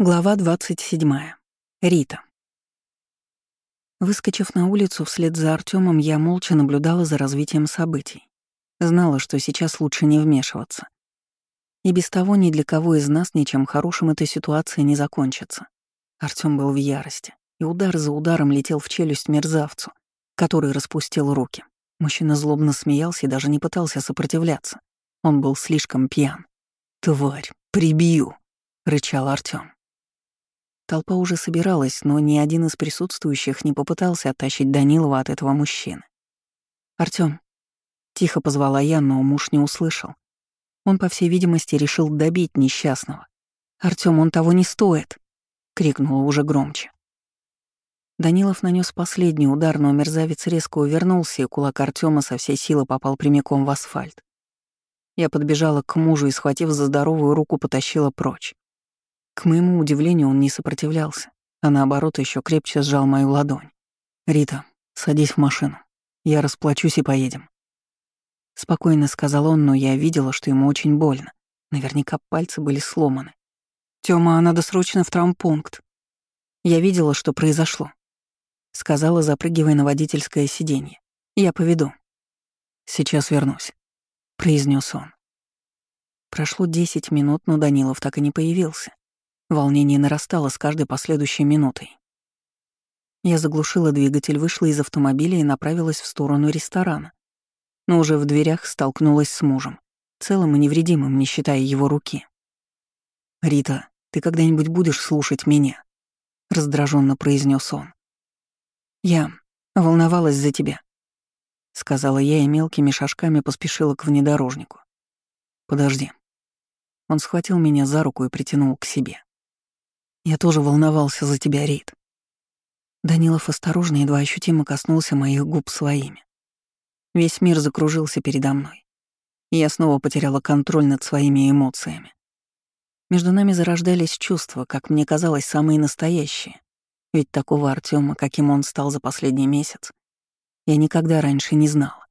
Глава 27. Рита. Выскочив на улицу вслед за Артемом, я молча наблюдала за развитием событий. Знала, что сейчас лучше не вмешиваться. И без того ни для кого из нас ничем хорошим эта ситуация не закончится. Артём был в ярости, и удар за ударом летел в челюсть мерзавцу, который распустил руки. Мужчина злобно смеялся и даже не пытался сопротивляться. Он был слишком пьян. «Тварь, прибью!» — рычал Артём. Толпа уже собиралась, но ни один из присутствующих не попытался оттащить Данилова от этого мужчины. «Артём», — тихо позвала я, но муж не услышал. Он, по всей видимости, решил добить несчастного. «Артём, он того не стоит!» — крикнула уже громче. Данилов нанес последний удар, но мерзавец резко увернулся, и кулак Артема со всей силы попал прямиком в асфальт. Я подбежала к мужу и, схватив за здоровую руку, потащила прочь. К моему удивлению, он не сопротивлялся, а наоборот еще крепче сжал мою ладонь. «Рита, садись в машину. Я расплачусь и поедем». Спокойно сказал он, но я видела, что ему очень больно. Наверняка пальцы были сломаны. «Тёма, надо срочно в травмпункт». Я видела, что произошло. Сказала, запрыгивая на водительское сиденье. «Я поведу». «Сейчас вернусь», — произнес он. Прошло десять минут, но Данилов так и не появился. Волнение нарастало с каждой последующей минутой. Я заглушила двигатель, вышла из автомобиля и направилась в сторону ресторана. Но уже в дверях столкнулась с мужем, целым и невредимым, не считая его руки. «Рита, ты когда-нибудь будешь слушать меня?» — раздраженно произнес он. «Я волновалась за тебя», — сказала я и мелкими шажками поспешила к внедорожнику. «Подожди». Он схватил меня за руку и притянул к себе. Я тоже волновался за тебя, Рид. Данилов осторожно, едва ощутимо коснулся моих губ своими. Весь мир закружился передо мной. И я снова потеряла контроль над своими эмоциями. Между нами зарождались чувства, как мне казалось, самые настоящие. Ведь такого Артема, каким он стал за последний месяц, я никогда раньше не знала.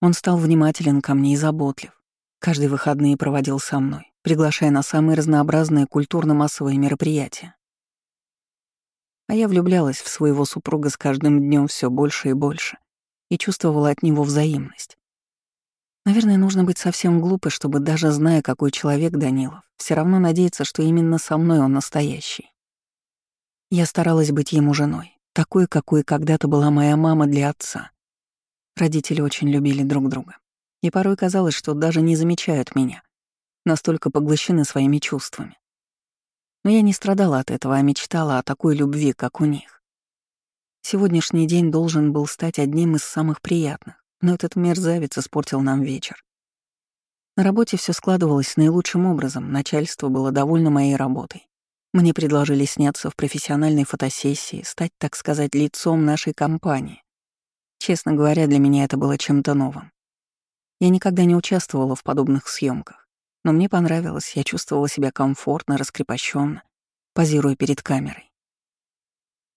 Он стал внимателен ко мне и заботлив. Каждые выходные проводил со мной, приглашая на самые разнообразные культурно-массовые мероприятия. А я влюблялась в своего супруга с каждым днем все больше и больше и чувствовала от него взаимность. Наверное, нужно быть совсем глупой, чтобы даже зная, какой человек Данилов, все равно надеяться, что именно со мной он настоящий. Я старалась быть ему женой, такой, какой когда-то была моя мама для отца. Родители очень любили друг друга. И порой казалось, что даже не замечают меня, настолько поглощены своими чувствами. Но я не страдала от этого, а мечтала о такой любви, как у них. Сегодняшний день должен был стать одним из самых приятных, но этот мерзавец испортил нам вечер. На работе все складывалось наилучшим образом, начальство было довольно моей работой. Мне предложили сняться в профессиональной фотосессии, стать, так сказать, лицом нашей компании. Честно говоря, для меня это было чем-то новым. Я никогда не участвовала в подобных съемках. Но мне понравилось, я чувствовала себя комфортно, раскрепощенно, позируя перед камерой.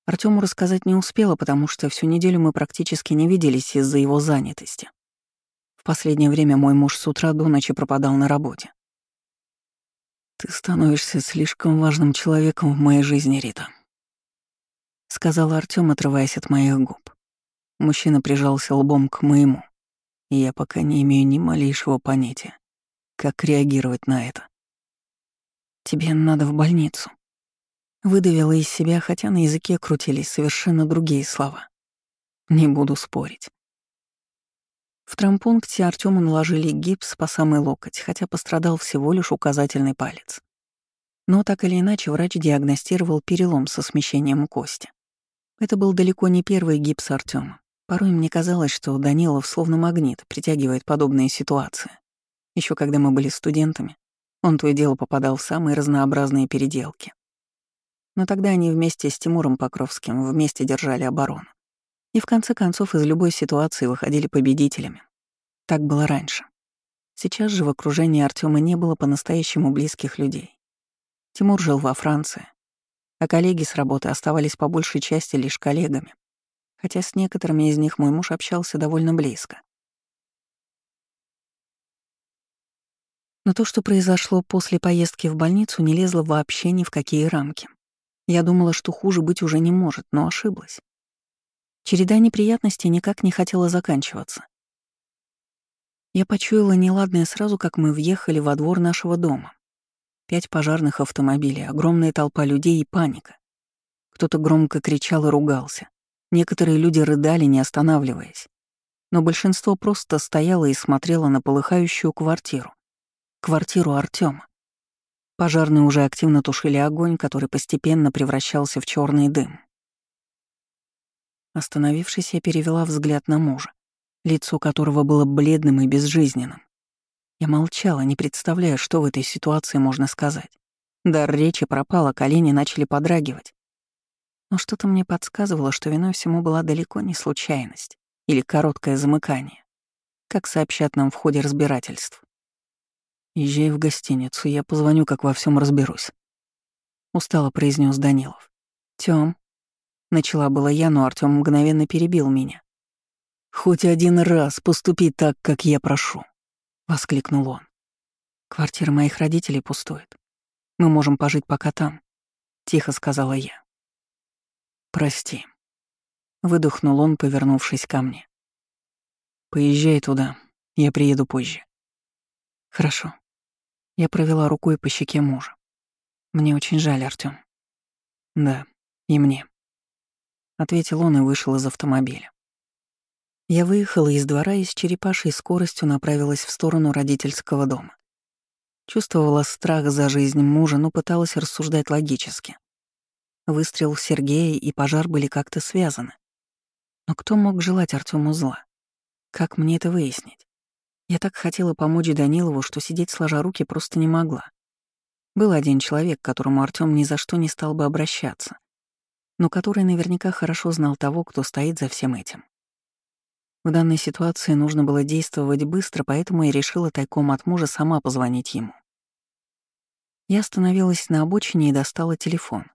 Артему рассказать не успела, потому что всю неделю мы практически не виделись из-за его занятости. В последнее время мой муж с утра до ночи пропадал на работе. «Ты становишься слишком важным человеком в моей жизни, Рита», — сказал Артём, отрываясь от моих губ. Мужчина прижался лбом к моему, и я пока не имею ни малейшего понятия, как реагировать на это. «Тебе надо в больницу». Выдавила из себя, хотя на языке крутились совершенно другие слова. Не буду спорить. В травмпункте Артему наложили гипс по самый локоть, хотя пострадал всего лишь указательный палец. Но так или иначе врач диагностировал перелом со смещением кости. Это был далеко не первый гипс Артема. Порой мне казалось, что Данилов словно магнит притягивает подобные ситуации. Еще когда мы были студентами, он то и дело попадал в самые разнообразные переделки. Но тогда они вместе с Тимуром Покровским вместе держали оборону. И в конце концов из любой ситуации выходили победителями. Так было раньше. Сейчас же в окружении Артема не было по-настоящему близких людей. Тимур жил во Франции, а коллеги с работы оставались по большей части лишь коллегами, хотя с некоторыми из них мой муж общался довольно близко. Но то, что произошло после поездки в больницу, не лезло вообще ни в какие рамки. Я думала, что хуже быть уже не может, но ошиблась. Череда неприятностей никак не хотела заканчиваться. Я почуяла неладное сразу, как мы въехали во двор нашего дома. Пять пожарных автомобилей, огромная толпа людей и паника. Кто-то громко кричал и ругался. Некоторые люди рыдали, не останавливаясь. Но большинство просто стояло и смотрело на полыхающую квартиру. Квартиру Артема. Пожарные уже активно тушили огонь, который постепенно превращался в черный дым. Остановившись, я перевела взгляд на мужа, лицо которого было бледным и безжизненным. Я молчала, не представляя, что в этой ситуации можно сказать. Дар речи пропал, а колени начали подрагивать. Но что-то мне подсказывало, что виной всему была далеко не случайность или короткое замыкание, как сообщат нам в ходе разбирательств. Езжай в гостиницу, я позвоню, как во всем разберусь. Устало произнес Данилов. Тём. Начала была я, но Артём мгновенно перебил меня. Хоть один раз поступи так, как я прошу, воскликнул он. Квартира моих родителей пустует. Мы можем пожить пока там, тихо сказала я. Прости. Выдохнул он, повернувшись ко мне. Поезжай туда, я приеду позже. Хорошо. Я провела рукой по щеке мужа. Мне очень жаль, Артём. Да, и мне. Ответил он и вышел из автомобиля. Я выехала из двора и с черепашей скоростью направилась в сторону родительского дома. Чувствовала страх за жизнь мужа, но пыталась рассуждать логически. Выстрел Сергея и пожар были как-то связаны. Но кто мог желать Артему зла? Как мне это выяснить? Я так хотела помочь Данилову, что сидеть сложа руки просто не могла. Был один человек, к которому Артём ни за что не стал бы обращаться, но который наверняка хорошо знал того, кто стоит за всем этим. В данной ситуации нужно было действовать быстро, поэтому я решила тайком от мужа сама позвонить ему. Я остановилась на обочине и достала телефон.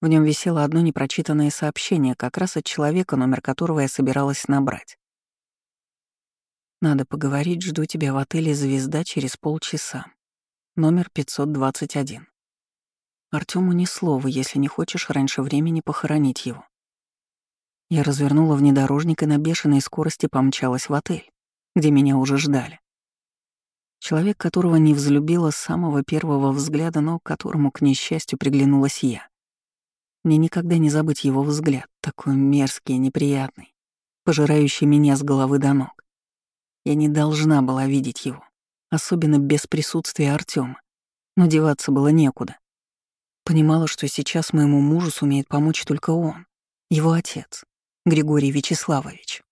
В нем висело одно непрочитанное сообщение, как раз от человека, номер которого я собиралась набрать. Надо поговорить, жду тебя в отеле «Звезда» через полчаса. Номер 521. Артёму ни слова, если не хочешь раньше времени похоронить его. Я развернула внедорожник и на бешеной скорости помчалась в отель, где меня уже ждали. Человек, которого не взлюбила с самого первого взгляда, но которому, к несчастью, приглянулась я. Мне никогда не забыть его взгляд, такой мерзкий и неприятный, пожирающий меня с головы до ног. Я не должна была видеть его, особенно без присутствия Артема, но деваться было некуда. Понимала, что сейчас моему мужу сумеет помочь только он, его отец, Григорий Вячеславович.